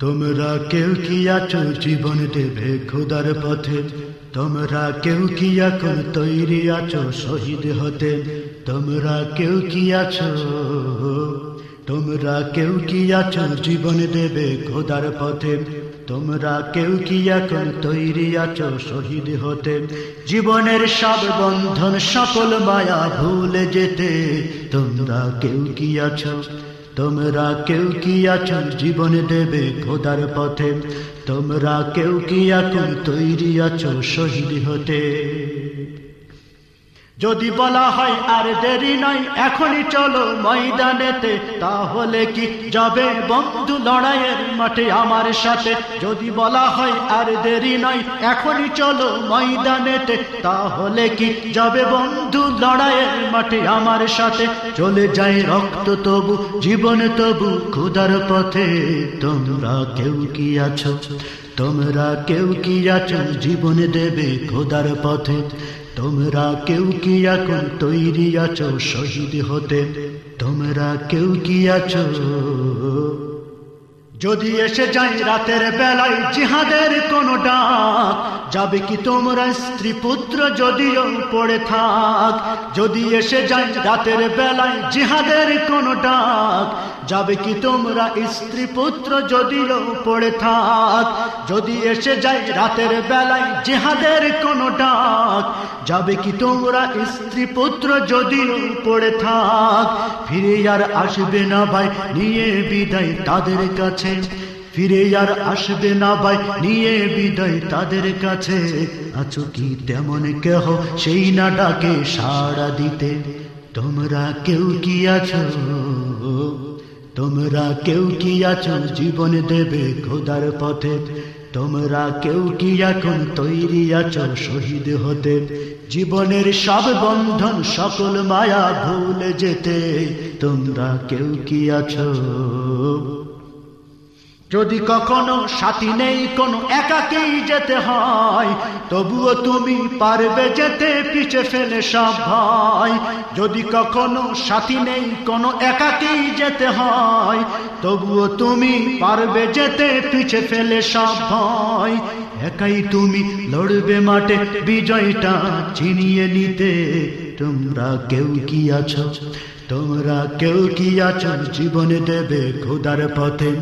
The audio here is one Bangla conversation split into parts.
তোমরা কেউ কি আছো জীবন দেবে খোদার পথে? তোমরা কেউ কি এখন তৈরি আছো শহীদ হতে? তোমরা কেউ কি আছো? তোমরা কেউ কি আছো জীবন দেবে খোদার পথে? তোমরা কেউ কি এখন তৈরি আছো শহীদ হতে? জীবনের সব বন্ধন, সকল মায়া ভুলে যেতে তোমরা কেউ কি আছো? তোমরা কেউ কি আছো জীবন দেবে খোদার পথে? তোমরা কেউ কি এখন তৈরি আছো শহীদ হতে? যদি বলা হয় আর দেরি নয়, এখনই চলো ময়দানেতে। তাহলে কি যাবে বন্ধু লড়াইয়ের মাঠে আমার সাথে? যদি বলা হয় আর দেরি নয়, এখনই চলো ময়দানেতে। তাহলে কি যাবে বন্ধু লড়াইয়ের মাঠে আমার সাথে? চলে যায় রক্ত তবু, জীবন তবু খুদার পথে। তোমরা কেউ কি আছো? তোমরা কেউ কি আছো? জীবন দেবে খোদার পথে। তোমরা কেউ কি এখন তৈরি আছো? শহীদ হতে তোমরা কেউ কি আছো? যদি এসে যাই রাতের বেলায় জিহাদের কোন ডাক, যাবে কি তোমরা স্ত্রী পুত্র যদিও পড়ে থাক? যদি এসে যাই রাতের বেলায় জিহাদের কোন ডাক, যাবে কি তোমরা স্ত্রী পুত্র যদিও পড়ে থাক? যদি এসে যাই রাতের বেলায় জিহাদের কোন ডাক, যাবে কি তোমরা স্ত্রী পুত্র যদিও পড়ে থাক? ফিরে আর আসবে না ভাই, নিয়ে বিদায় তাদের কাছে। ফিরে আর আসবে না ভাই, নিয়ে বিদায় তাদের কাছে। আছো কি তেমন কেহ, সেই না ডাকে সাড়া দিতে। তোমরা কেউ কি আছো? তোমরা কেউ কি আছো? জীবন দেবে খোদার পথে। তোমরা কেউ কি এখন তৈরি আছো শহীদ হতে? জীবনের সব বন্ধন, সকল মায়া ভুলে যেতে। তোমরা কেউ কি আছো? যদি কখনো সাথী নেই, কোনো একাকেই যেতে হয়, তবুও তুমি পারবে যেতে, পিছে ফেলে সব ভয়। যদি কখনো সাথী নেই, কোনো একাকেই যেতে হয়, তবুও তুমি পারবে যেতে, পিছে ফেলে সব ভয়। একাই তুমি লড়বে মাঠে, বিজয়টা চিনিয়ে নিতে। তোমরা কেউ কি আছো? তোমরা কেউ কি আছো? জীবনে দেবে খোদার পথে।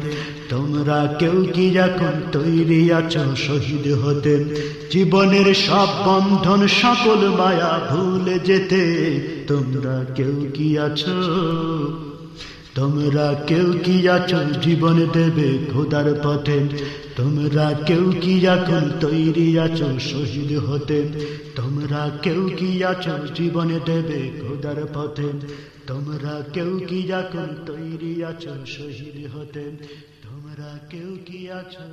তোমরা কেউ কি এখন তৈরি আছো শহীদ হতে? জীবনের সব বন্ধন সকল মায়া ভুলে যেতে। তোমরা কেউ কি আছো? তোমরা কেউ কি আছো? জীবন দেবে খোদার পথে। তোমরা কেউ কি এখন তৈরি আছো শহীদ হতে? তোমরা কেউ কি আছো? জীবন দেবে খোদার পথে। তোমরা কেউ কি এখন তৈরি আছো শহীদ হতে? তোমরা কেউ কি আছো?